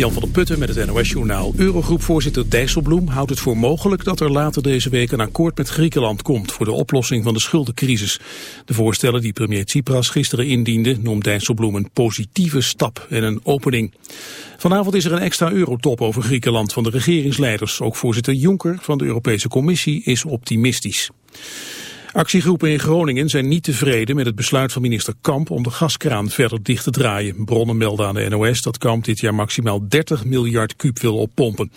Jan van der Putten met het NOS-journaal. Eurogroepvoorzitter Dijsselbloem houdt het voor mogelijk dat er later deze week een akkoord met Griekenland komt voor de oplossing van de schuldencrisis. De voorstellen die premier Tsipras gisteren indiende noemt Dijsselbloem een positieve stap en een opening. Vanavond is er een extra eurotop over Griekenland van de regeringsleiders. Ook voorzitter Juncker van de Europese Commissie is optimistisch. Actiegroepen in Groningen zijn niet tevreden met het besluit van minister Kamp om de gaskraan verder dicht te draaien. Bronnen melden aan de NOS dat Kamp dit jaar maximaal 30 miljard kuub wil oppompen.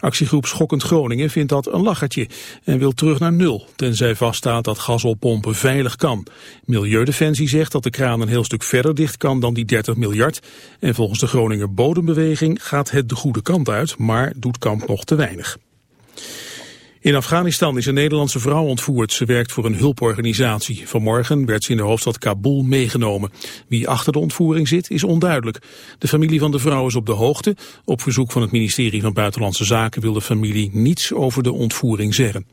Actiegroep Schokkend Groningen vindt dat een lachertje en wil terug naar nul, tenzij vaststaat dat gas oppompen veilig kan. Milieudefensie zegt dat de kraan een heel stuk verder dicht kan dan die 30 miljard. En volgens de Groninger Bodembeweging gaat het de goede kant uit, maar doet Kamp nog te weinig. In Afghanistan is een Nederlandse vrouw ontvoerd. Ze werkt voor een hulporganisatie. Vanmorgen werd ze in de hoofdstad Kabul meegenomen. Wie achter de ontvoering zit is onduidelijk. De familie van de vrouw is op de hoogte. Op verzoek van het ministerie van Buitenlandse Zaken wil de familie niets over de ontvoering zeggen.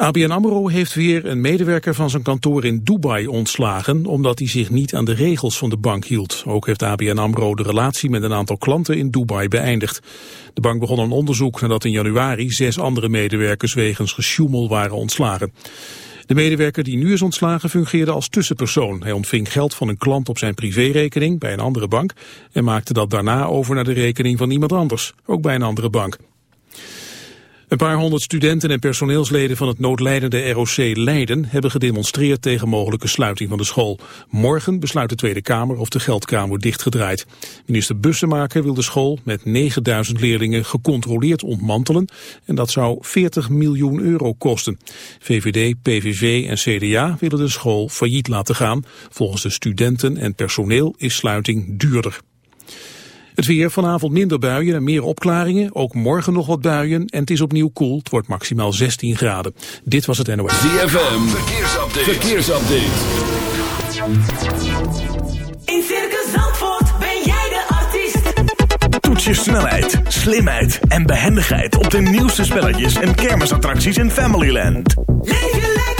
ABN AMRO heeft weer een medewerker van zijn kantoor in Dubai ontslagen... omdat hij zich niet aan de regels van de bank hield. Ook heeft ABN AMRO de relatie met een aantal klanten in Dubai beëindigd. De bank begon een onderzoek nadat in januari zes andere medewerkers... wegens gesjoemel waren ontslagen. De medewerker die nu is ontslagen fungeerde als tussenpersoon. Hij ontving geld van een klant op zijn privérekening bij een andere bank... en maakte dat daarna over naar de rekening van iemand anders, ook bij een andere bank. Een paar honderd studenten en personeelsleden van het noodlijdende ROC Leiden hebben gedemonstreerd tegen mogelijke sluiting van de school. Morgen besluit de Tweede Kamer of de geldkraan wordt dichtgedraaid. Minister Bussemaker wil de school met 9000 leerlingen gecontroleerd ontmantelen en dat zou 40 miljoen euro kosten. VVD, PVV en CDA willen de school failliet laten gaan. Volgens de studenten en personeel is sluiting duurder. Het weer vanavond minder buien en meer opklaringen. Ook morgen nog wat buien en het is opnieuw koel. Het wordt maximaal 16 graden. Dit was het NOS. ZFM, verkeersupdate. verkeersupdate. In Circus Zandvoort ben jij de artiest. Toets je snelheid, slimheid en behendigheid op de nieuwste spelletjes en kermisattracties in Familyland. Leef je lekker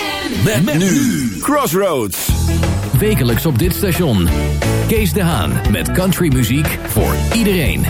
Met, nu. Crossroads. Wekelijks op dit station. Kees de Haan met countrymuziek voor iedereen.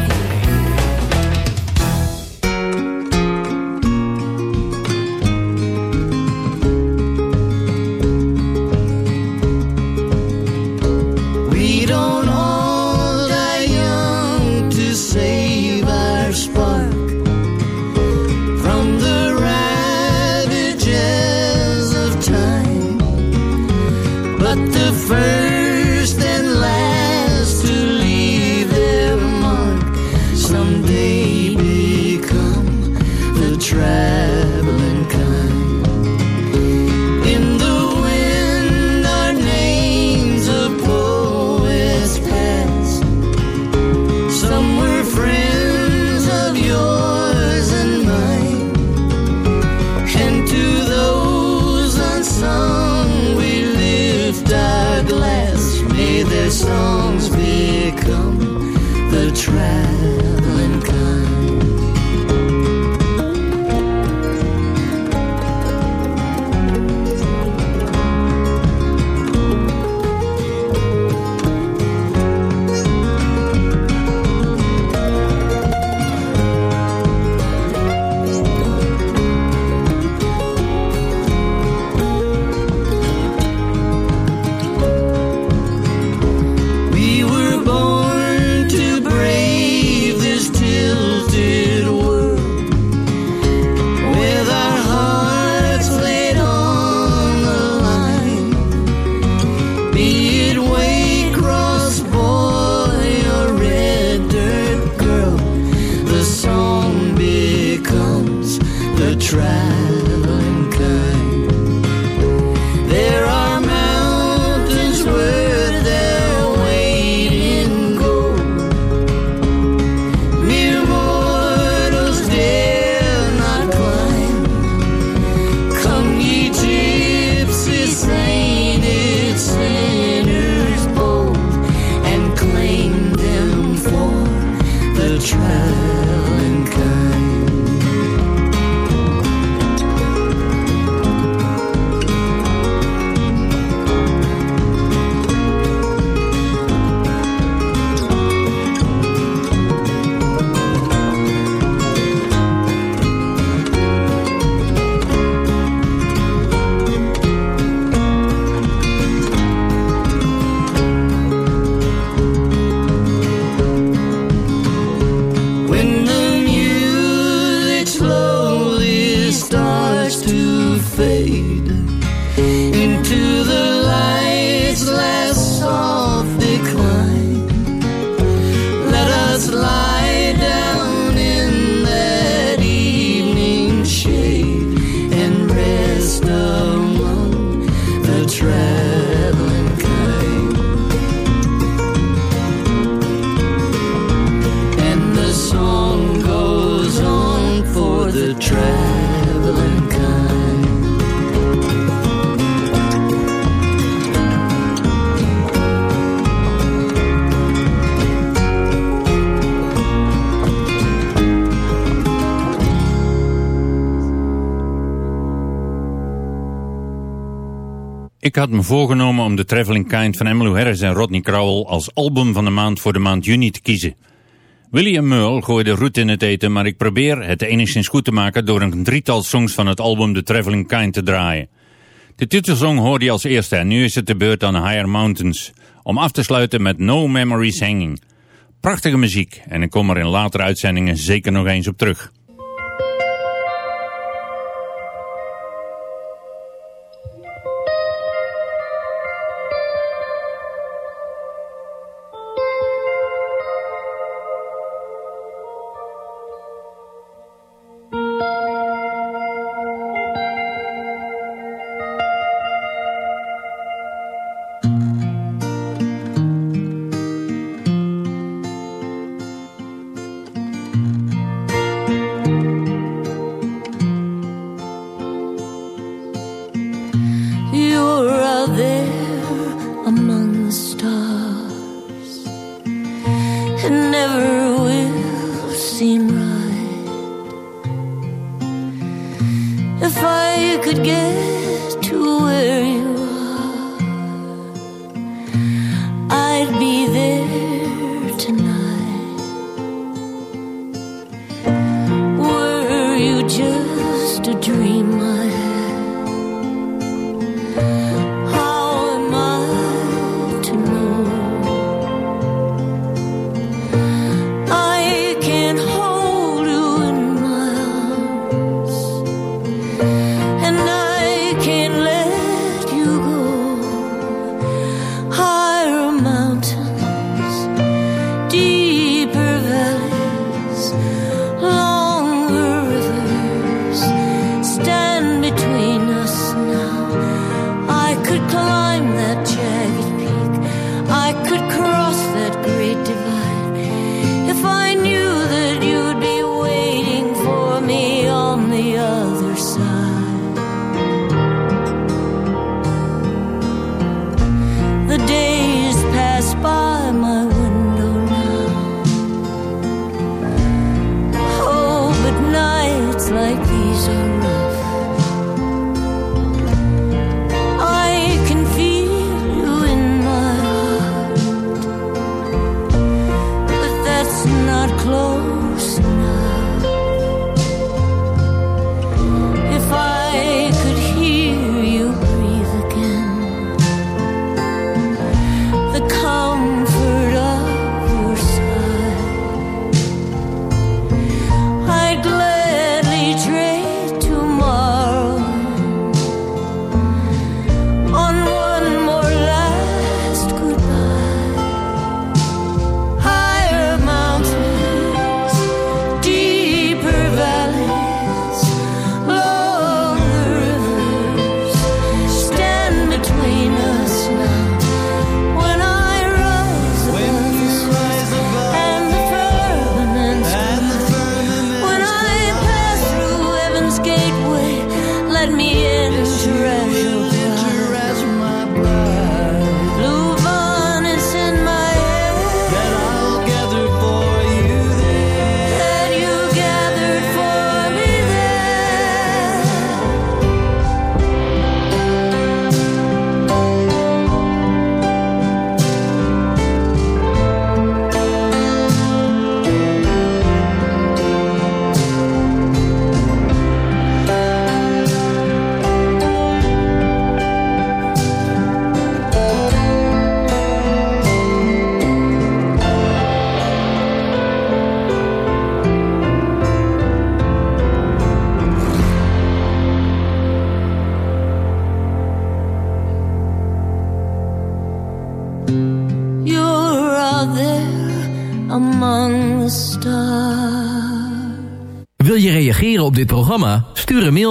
Ik had me voorgenomen om The Traveling Kind van Emmylou Harris en Rodney Crowell als album van de maand voor de maand juni te kiezen. William Merle gooide roet in het eten, maar ik probeer het enigszins goed te maken door een drietal songs van het album The Traveling Kind te draaien. De titelsong hoorde je als eerste en nu is het de beurt aan Higher Mountains. Om af te sluiten met No Memories Hanging. Prachtige muziek en ik kom er in latere uitzendingen zeker nog eens op terug.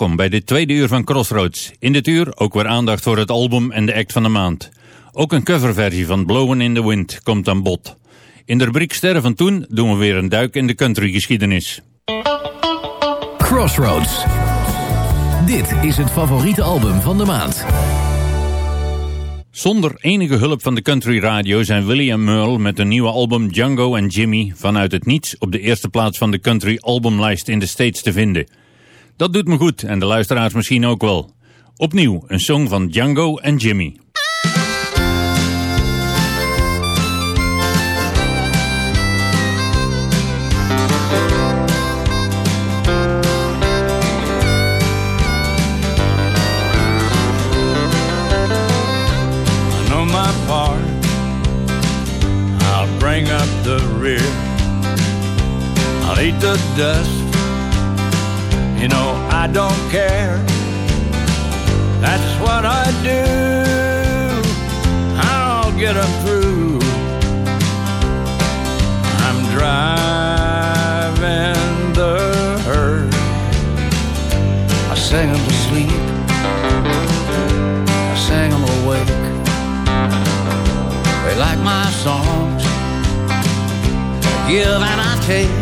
Welkom bij dit tweede uur van Crossroads. In dit uur ook weer aandacht voor het album en de act van de maand. Ook een coverversie van Blowin' in the Wind komt aan bod. In de rubriek Sterren van Toen doen we weer een duik in de countrygeschiedenis. Crossroads. Dit is het favoriete album van de maand. Zonder enige hulp van de country radio zijn William Merle met een nieuwe album Django en Jimmy vanuit het niets op de eerste plaats van de country albumlijst in de States te vinden. Dat doet me goed en de luisteraars misschien ook wel. Opnieuw een song van Django en Jimmy. Eat the dust. I don't care. That's what I do. I'll get 'em through. I'm driving the herd. sing 'em to sleep. I sing them awake. They like my songs. I give and I take.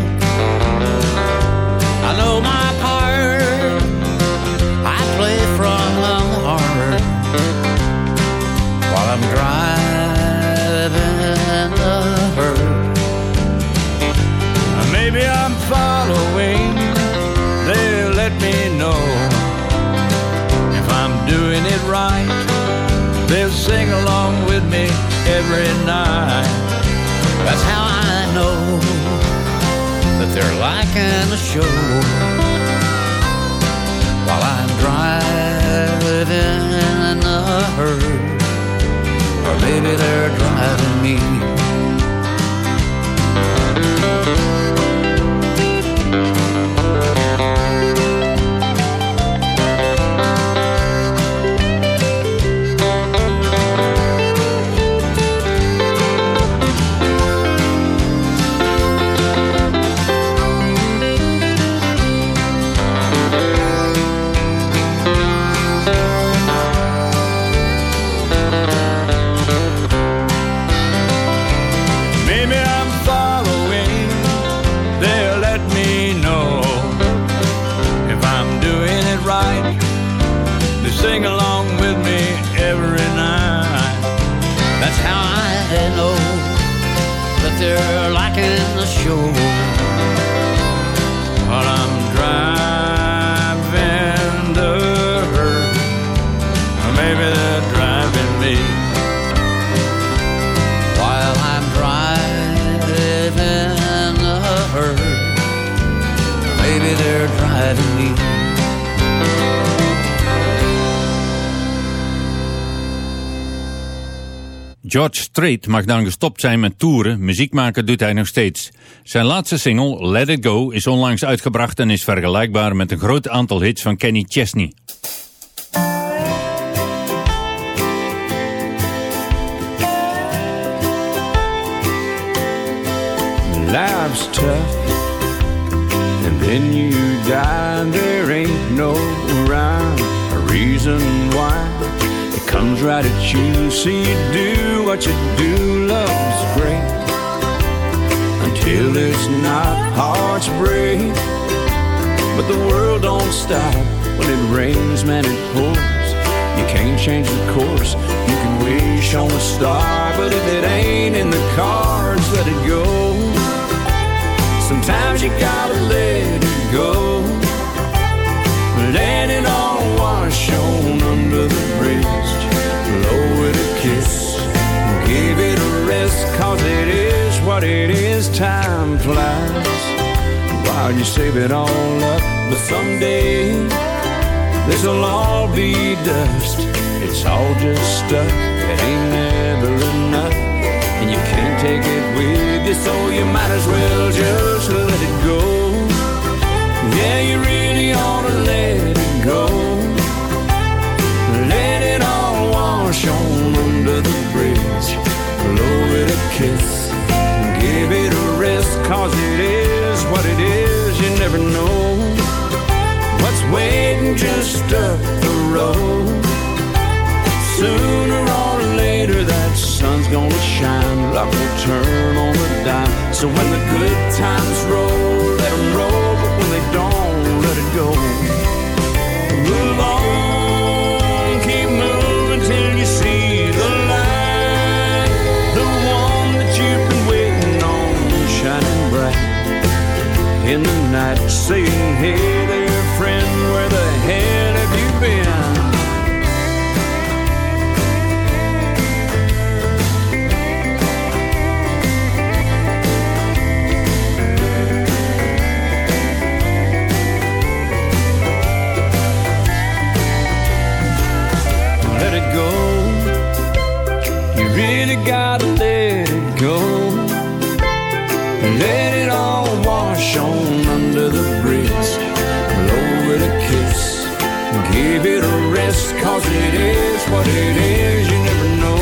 They're liking the show while I'm driving the herd, or maybe they're driving me. George Strait mag dan gestopt zijn met toeren, muziek maken doet hij nog steeds. Zijn laatste single, Let It Go, is onlangs uitgebracht en is vergelijkbaar met een groot aantal hits van Kenny Chesney. Life's tough, and then you die. There ain't no rhyme or reason why. Comes right at you, so you do what you do. Love's great until it's not. Hearts break, but the world don't stop when it rains, man. It pours. You can't change the course. You can wish on a star, but if it ain't in the cards, let it go. Sometimes you gotta let it go. It all wash on under the bridge. Blow it a kiss. Give it a rest, cause it is what it is. Time flies while you save it all up. But someday, this'll all be dust. It's all just stuff. It ain't never enough and you can't take it with you, so you might as well just let it go. Yeah, you really ought turn on the dime. So when the good times roll, let 'em roll. But when they don't, let it go. Move on, keep moving till you see the light. The one that you've been waiting on, shining bright in the night. Saying, hey gotta let it go. Let it all wash on under the bridge. Blow it a kiss. Give it a rest, cause it is what it is. You never know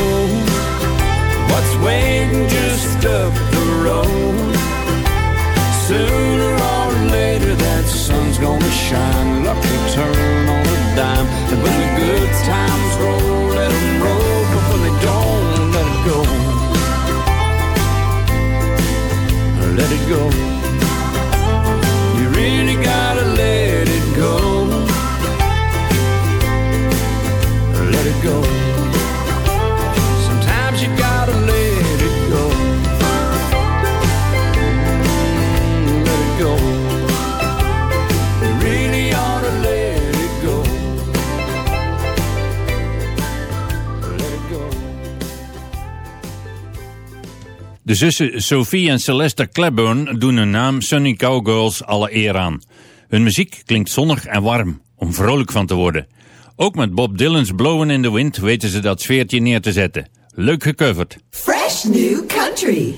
what's waiting just up the road. Sooner or later, that sun's gonna shine. Luck will turn on go. Let it go. De zussen Sophie en Celeste Claiborne doen hun naam Sunny Cowgirls alle eer aan. Hun muziek klinkt zonnig en warm, om vrolijk van te worden. Ook met Bob Dylan's Blowin' in the Wind weten ze dat sfeertje neer te zetten. Leuk gecoverd. Fresh new country.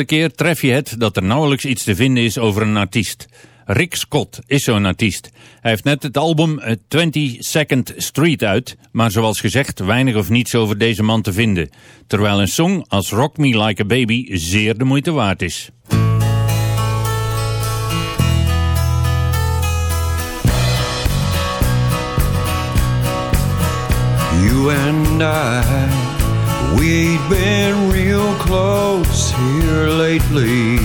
Enkele keer tref je het dat er nauwelijks iets te vinden is over een artiest. Rick Scott is zo'n artiest. Hij heeft net het album eh, 22nd Street uit, maar zoals gezegd weinig of niets over deze man te vinden. Terwijl een song als Rock Me Like a Baby zeer de moeite waard is. You and I, we ain't been real close here lately.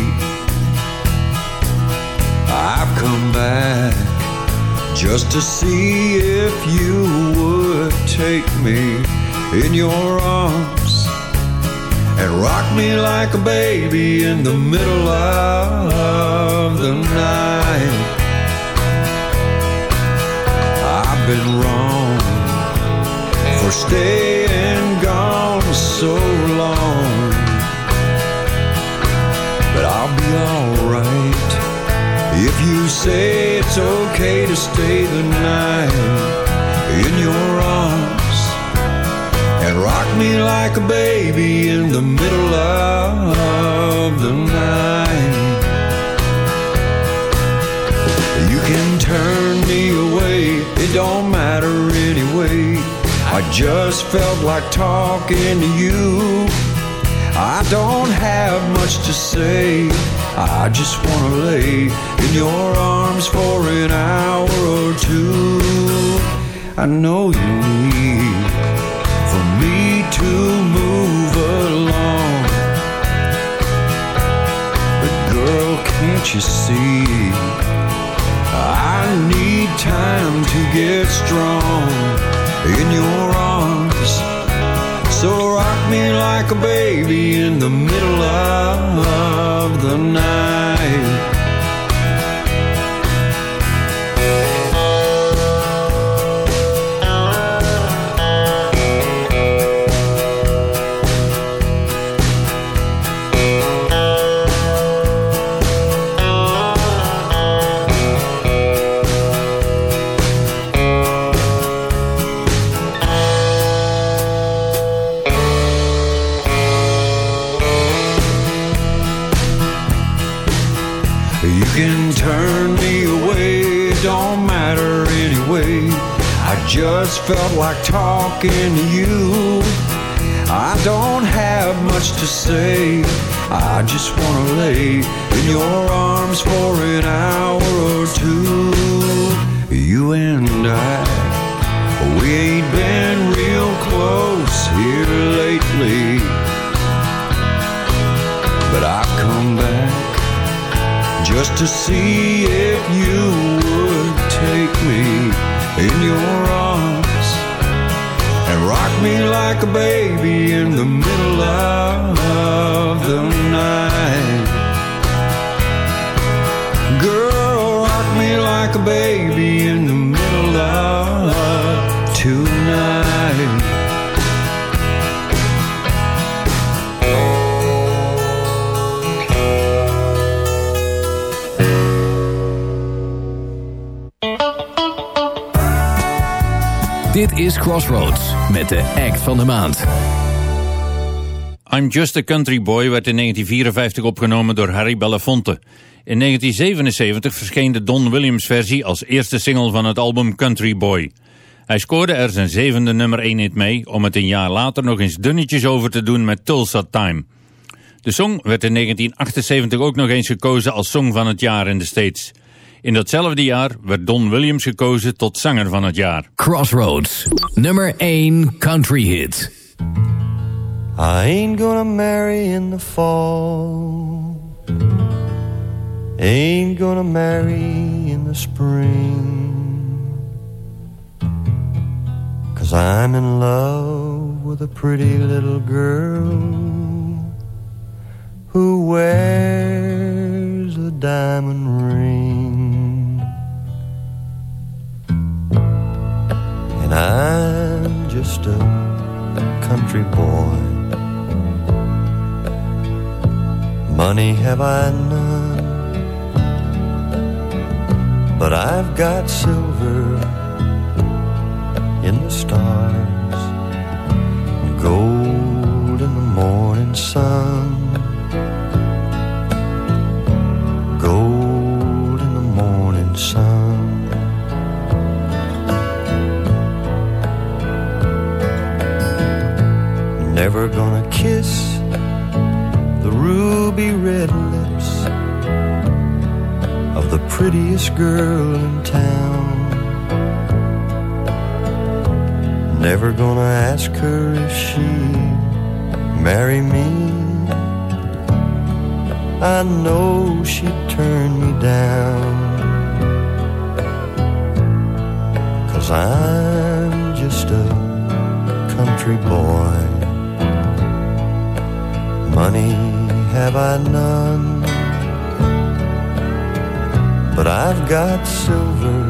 I've come back just to see if you would take me in your arms and rock me like a baby in the middle of the night. I've been wrong for staying so long. But I'll be alright if you say it's okay to stay the night in your arms and rock me like a baby in the middle of the night. You can turn me away, it don't matter. I just felt like talking to you. I don't have much to say. I just wanna lay in your arms for an hour or two. I know you need for me to move along. But girl, can't you see? I need time to get strong in your like a baby in the middle of the night. Felt like talking to you. I don't have much to say. I just wanna lay in your arms for an hour or two. You and I, we ain't been real close here lately. But I come back just to see if you would take me in your arms and rock me like a baby in the middle of the night. Girl, rock me like a baby in the Dit is Crossroads met de act van de maand. I'm Just a Country Boy werd in 1954 opgenomen door Harry Belafonte. In 1977 verscheen de Don Williams versie als eerste single van het album Country Boy. Hij scoorde er zijn zevende nummer 1 hit mee om het een jaar later nog eens dunnetjes over te doen met Tulsa Time. De song werd in 1978 ook nog eens gekozen als song van het jaar in de States. In datzelfde jaar werd Don Williams gekozen tot zanger van het jaar. Crossroads, nummer 1 country hit. I ain't gonna marry in the fall. Ain't gonna marry in the spring. Cause I'm in love with a pretty little girl who wears a diamond ring. And I'm just a country boy. Money have I none, but I've got silver in the stars gold in the morning sun. Never gonna kiss the ruby red lips of the prettiest girl in town. Never gonna ask her if she'd marry me. I know she'd turn me down. Cause I'm just a country boy. Money have I none, but I've got silver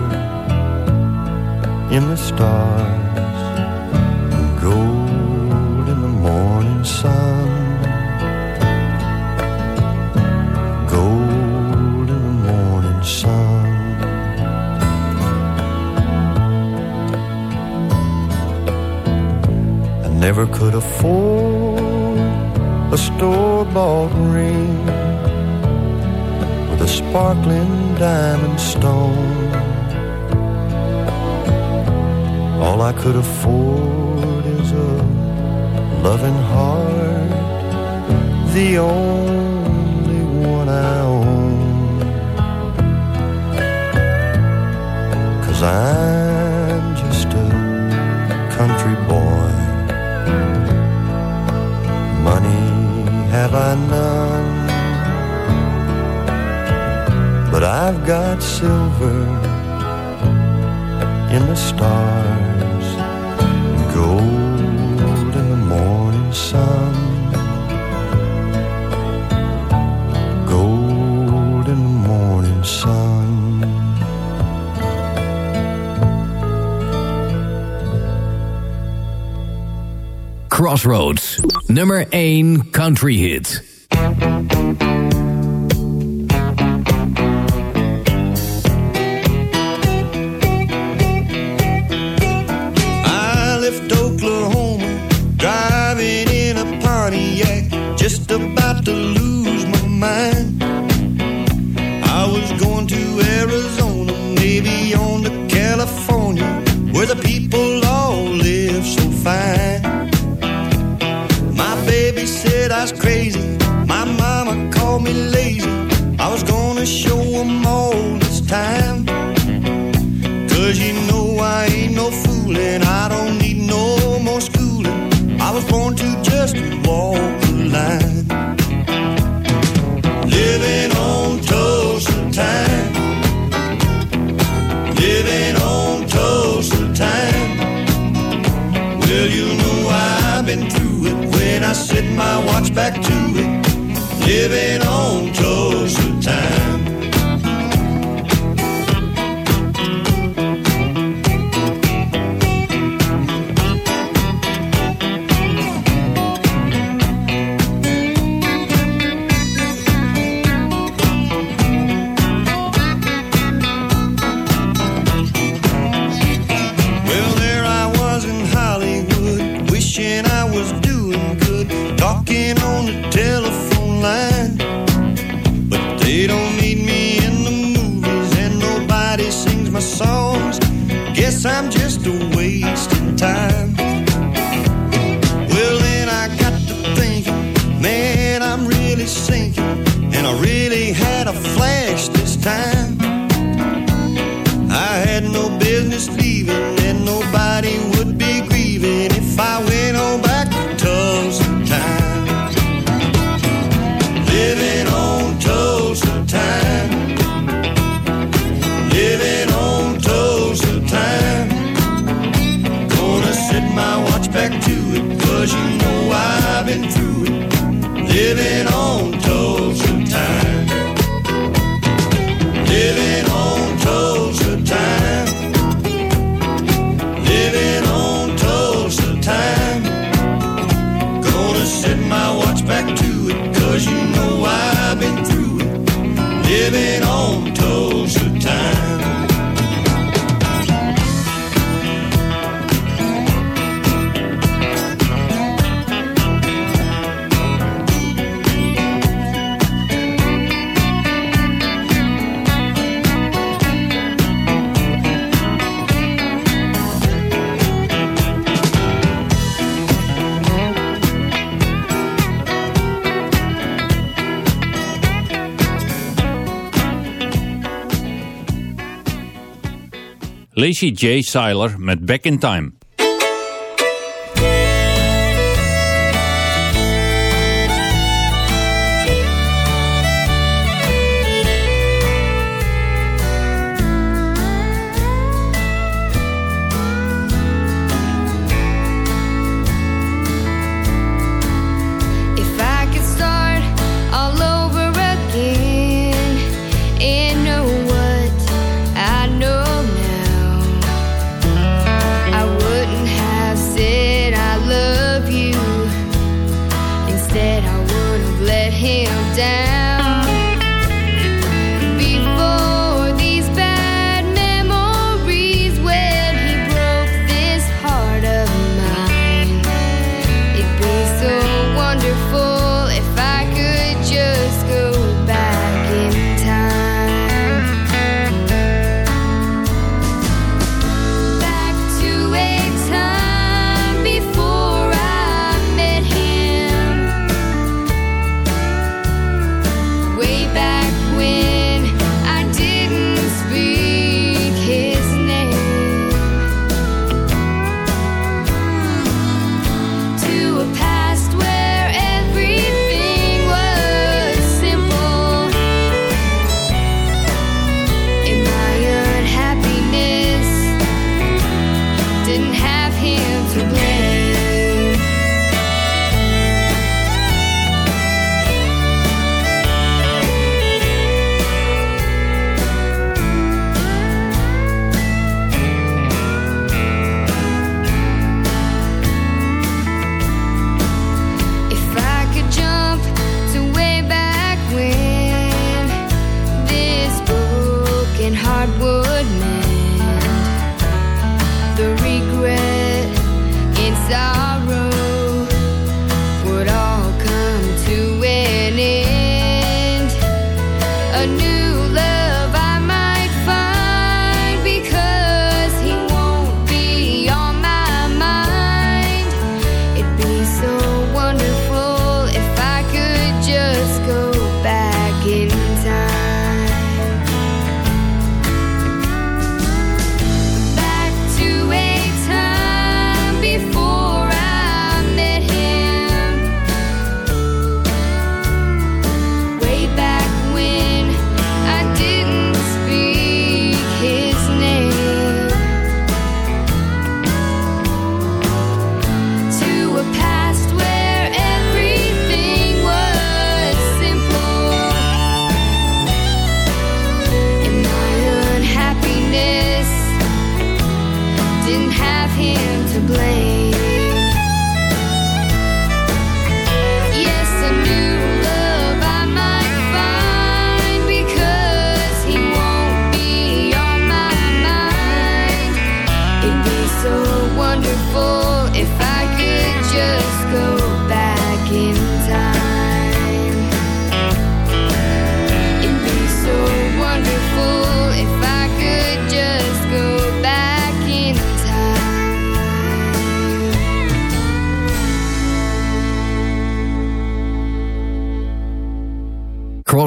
in the stars, and gold in the morning sun, gold in the morning sun. I never could afford a store-bought ring with a sparkling diamond stone. All I could afford is a loving heart, the only one I own. Cause I'm none. But I've got silver in the stars, gold in the morning sun, gold in the morning sun. Crossroads. Nummer 1 Country Hit. back to it. Living on living on Lacey J. Seiler met Back in Time.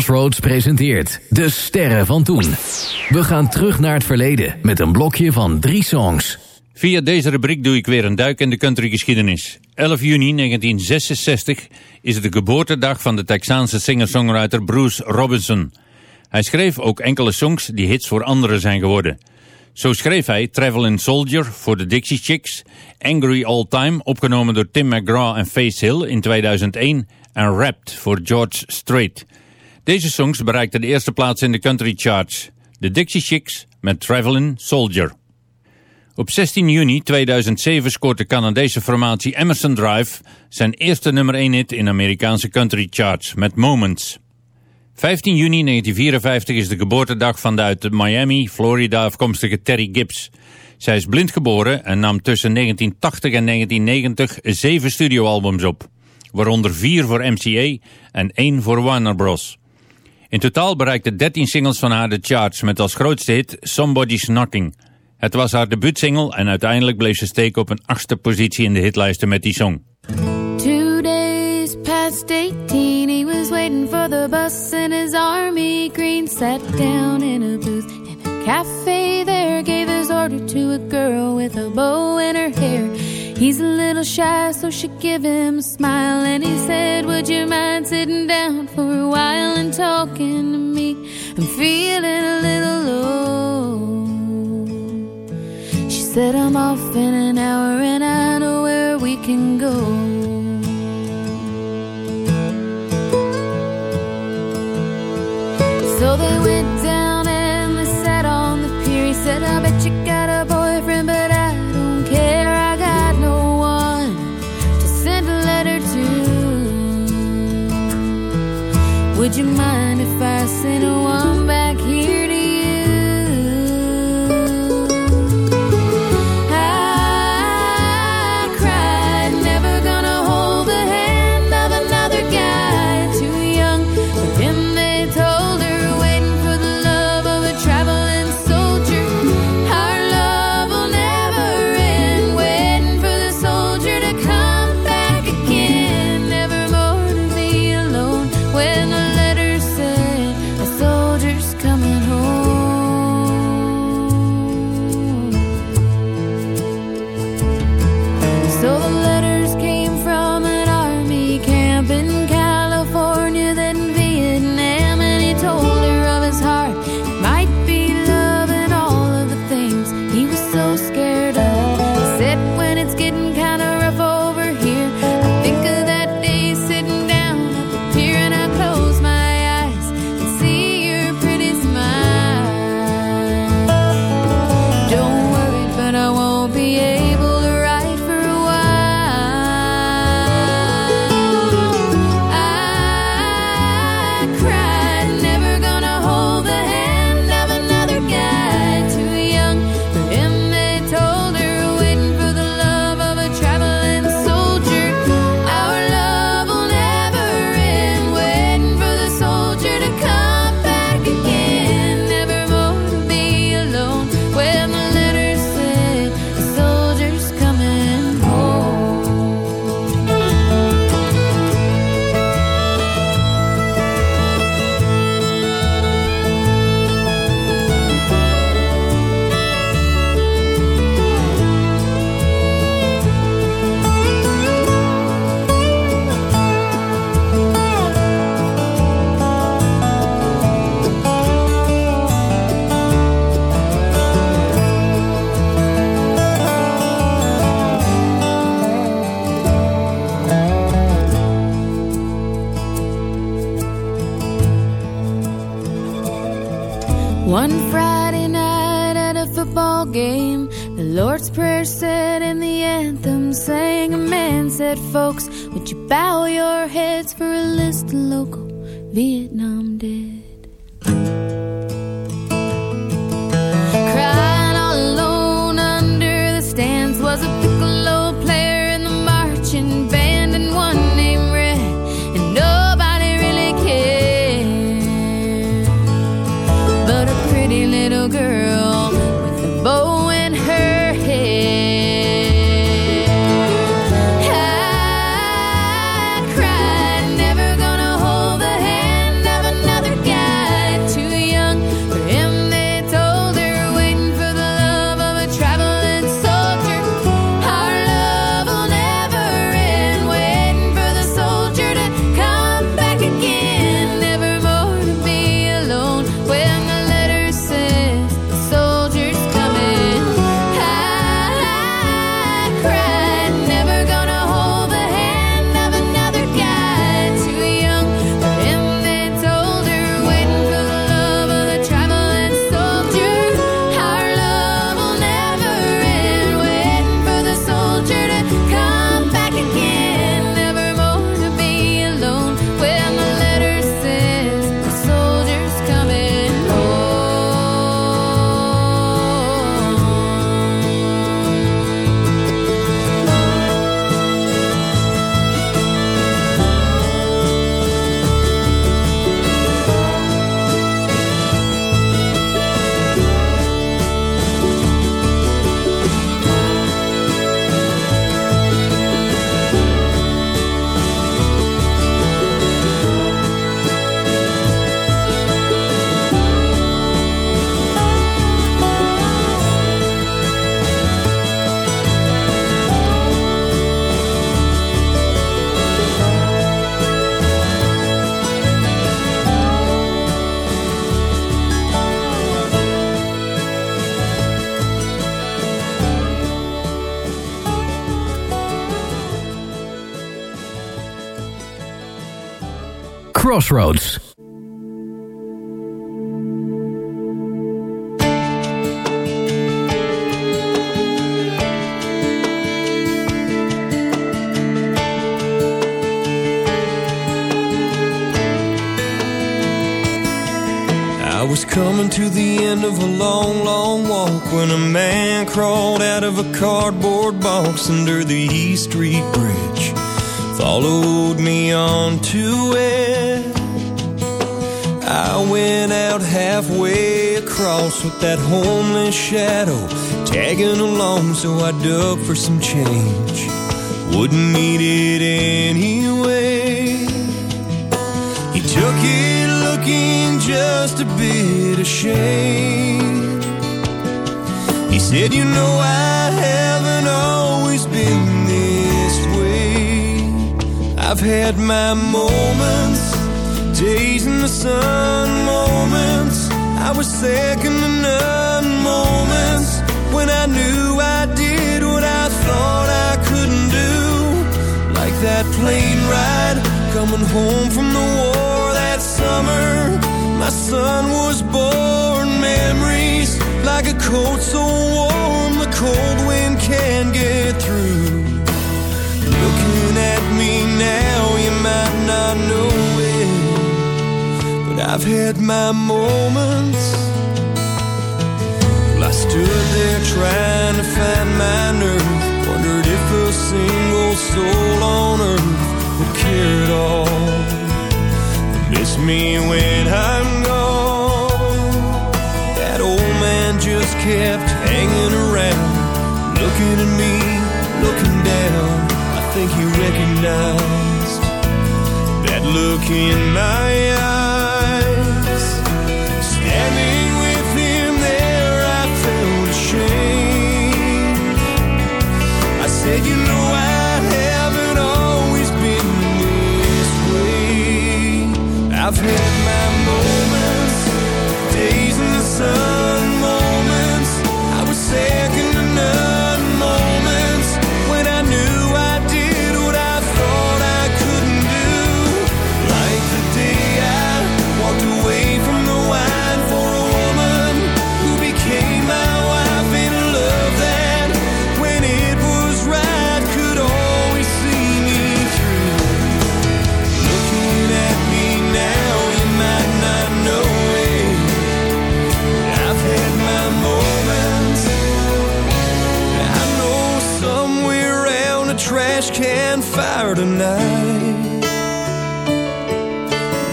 Crossroads presenteert De Sterren van Toen. We gaan terug naar het verleden met een blokje van drie songs. Via deze rubriek doe ik weer een duik in de countrygeschiedenis. 11 juni 1966 is de geboortedag van de Texaanse singer-songwriter Bruce Robinson. Hij schreef ook enkele songs die hits voor anderen zijn geworden. Zo schreef hij Travelin' Soldier voor de Dixie Chicks, Angry All Time, opgenomen door Tim McGraw en Face Hill in 2001 en Wrapped voor George Strait. Deze songs bereikten de eerste plaats in de country charts. De Dixie Chicks met Travelin' Soldier. Op 16 juni 2007 scoort de Canadese formatie Emerson Drive zijn eerste nummer 1 hit in Amerikaanse country charts met Moments. 15 juni 1954 is de geboortedag van de uit Miami, Florida afkomstige Terry Gibbs. Zij is blind geboren en nam tussen 1980 en 1990 zeven studioalbums op, waaronder vier voor MCA en één voor Warner Bros. In totaal bereikte 13 singles van haar de charts met als grootste hit Somebody's Knocking. Het was haar debuutsingle en uiteindelijk bleef ze steken op een achtste positie in de hitlijsten met die song. Two days past 18, he was waiting for the bus in his army green. Sat down in a booth in a cafe there, gave his order to a girl with a bow in her hair. He's a little shy, so she give him a smile, and he said, Would you mind sitting down for a while and talking to me? I'm feeling a little low. She said, I'm off in an hour, and I know where we can go. Would you mind Crossroads. I was coming to the end of a long, long walk when a man crawled out of a cardboard box under the East Street Bridge. Followed me onto it. I went out halfway across with that homeless shadow tagging along, so I dug for some change. Wouldn't need it anyway. He took it looking just a bit ashamed. He said, You know, I haven't always been this way. I've had my moments Days in the sun moments. I was second to none moments. When I knew I did what I thought I couldn't do. Like that plane ride Coming home from the war that summer. My son was born. Memories like a coat so warm The cold wind can get through. Looking at me now You might not know it but I've had my moments. Well, I stood there trying to find my nerve. Wondered if a single soul on earth would care at all. Miss me when I'm gone. That old man just kept hanging around, looking at me, looking down. I think he recognized that look in my eyes. I've had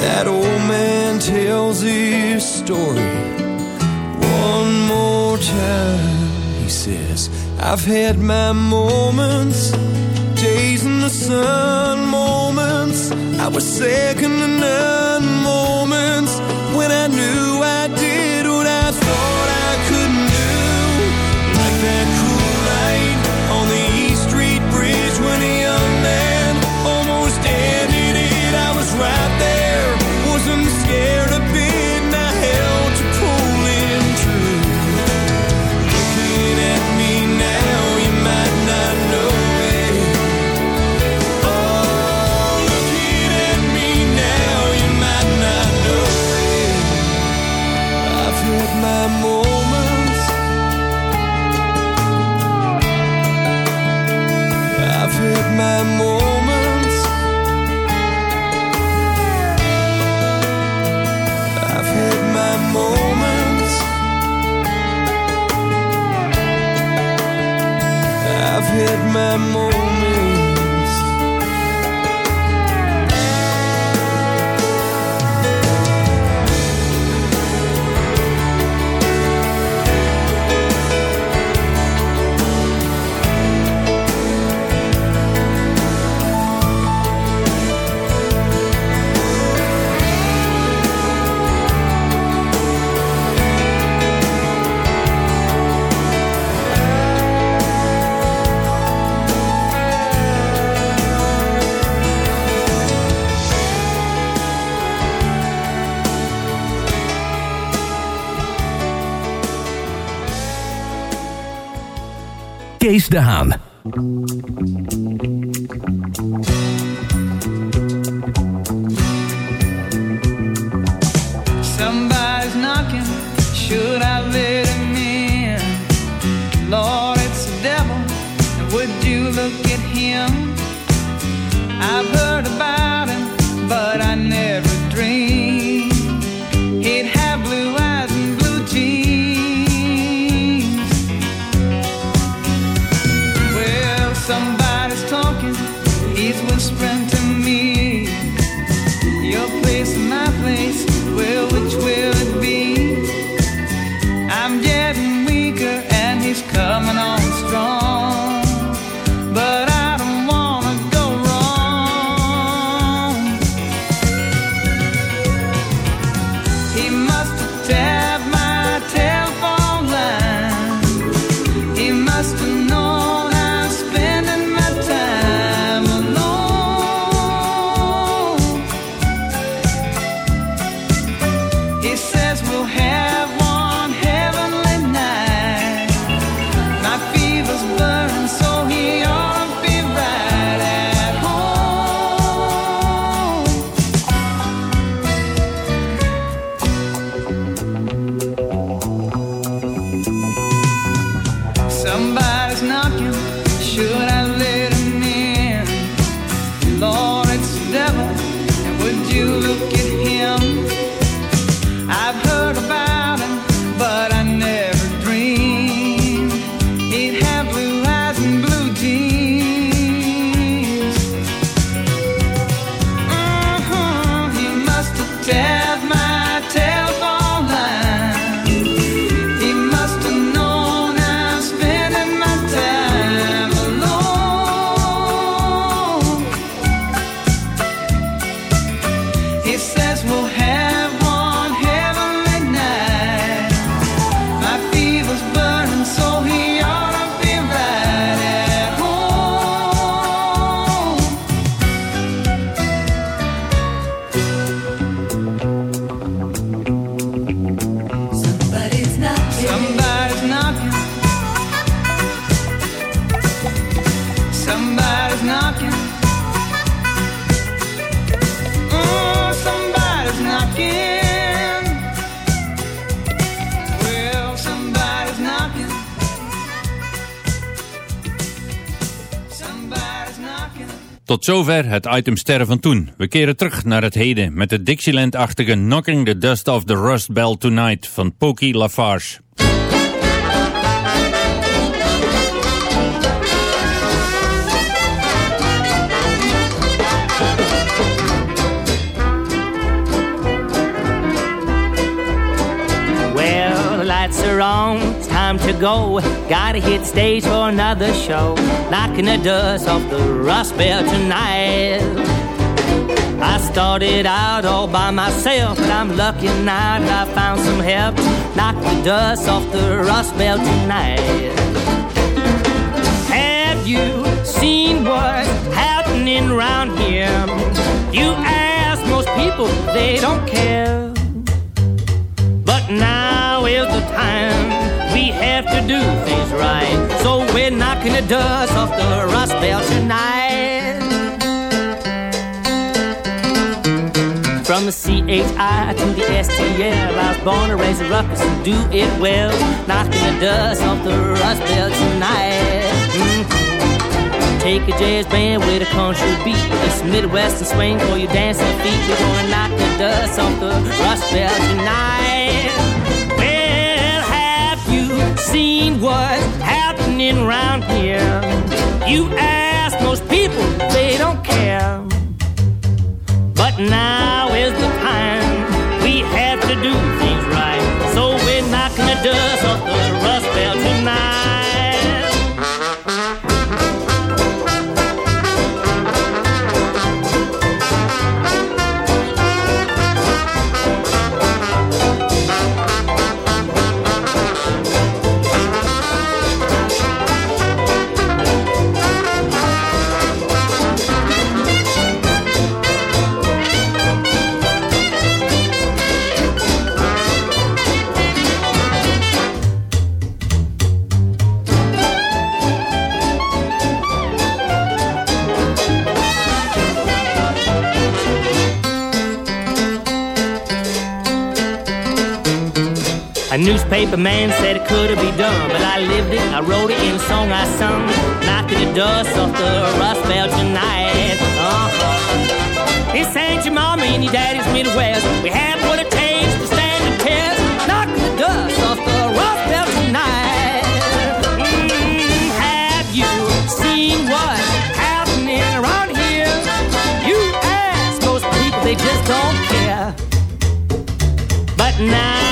That old man tells his story one more time. He says, I've had my moments, days in the sun, moments. I was second to none, moments when I knew I I've had my. Kees zover het item Sterren van Toen. We keren terug naar het heden met het Dixieland-achtige Knocking the Dust Off the Rust Bell Tonight van Pokey Lafarge. Well, the lights are on, time to go. Gotta hit stage for another show. Knocking the dust off the Rust Belt tonight. I started out all by myself, but I'm lucky now that I found some help. Knock the dust off the Rust Belt tonight. Have you seen what's happening around here? You ask most people, they don't care. But now is the time we have to do things right. So we're knocking the dust off the Rust Belt tonight. From the C-H-I to the S-T-L I was born to raise a ruckus and do it well Knocking the dust off the Rust Belt tonight Mhm. Take a jazz band with a country beat This Midwestern swing for your dancing feet We're gonna knock the dust off the Rust Belt tonight seen what's happening around here? You ask most people, they don't care but now is the time we have to do things right. So we're knocking the dust off the Rust Belt tonight. Newspaper man said it could be done, but I lived it, I wrote it in a song I sung. Knocking the dust off the Rust Belt tonight. Uh-huh. This ain't your mama and your daddy's Midwest. We have what it takes to stand the test. Knocking the dust off the Rust Belt tonight. Mm, have you seen what's happening around here? You ask most people, they just don't care. But now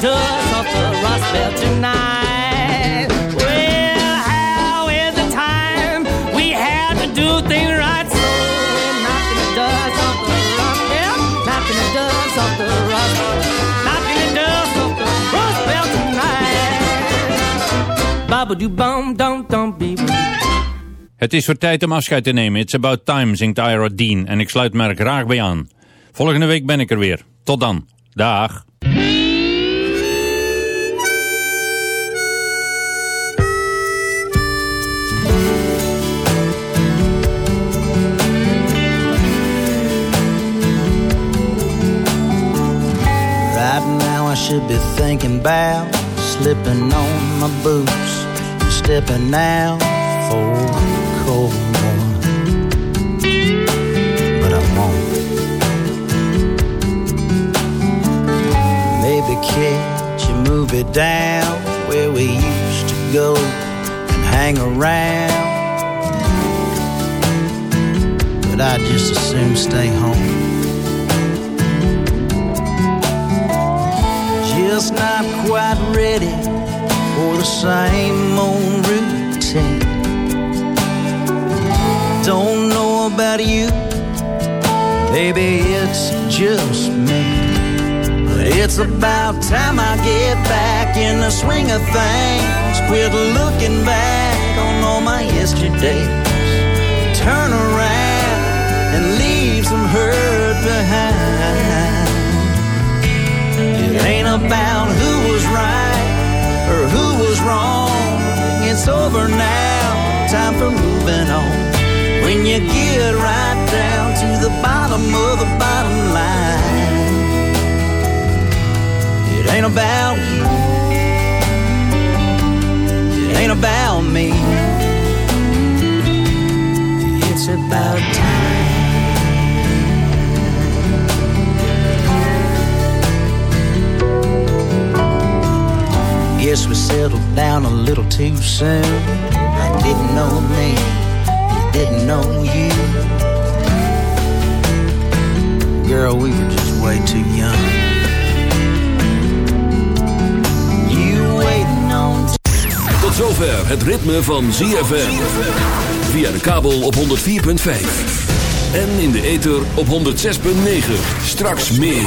dust off the Rust Belt tonight. Well, how is the time we have to do things right? So we're knocking the dust off the Rust Belt, knocking the dust off the Rust Belt, knocking the dust off the Rust Belt tonight. Baba do bum dum dum be. Het is voor tijd om afscheid te nemen. It's about time, zingt Ira Dean. En ik sluit me er graag bij aan. Volgende week ben ik er weer. Tot dan. Dag. Should be thinking about slipping on my boots, and stepping out for a cold one. But I won't. Maybe catch a movie down where we used to go and hang around. But I'd just as soon stay home. Quite ready for the same old routine. Don't know about you, maybe it's just me. But it's about time I get back in the swing of things. Quit looking back on all my yesterdays. Turn around and leave some hurt behind. It ain't about who was wrong. it's over now. Time for moving on. When you get right down to the bottom of the bottom line, it ain't about you. It ain't about me. It's about time. Guess we settled down a little too soon. I didn't know me, he didn't know you. Girl, we were just way too young. You waiting on Tot zover het ritme van ZFM. Via de kabel op 104.5. En in de ether op 106.9. Straks meer.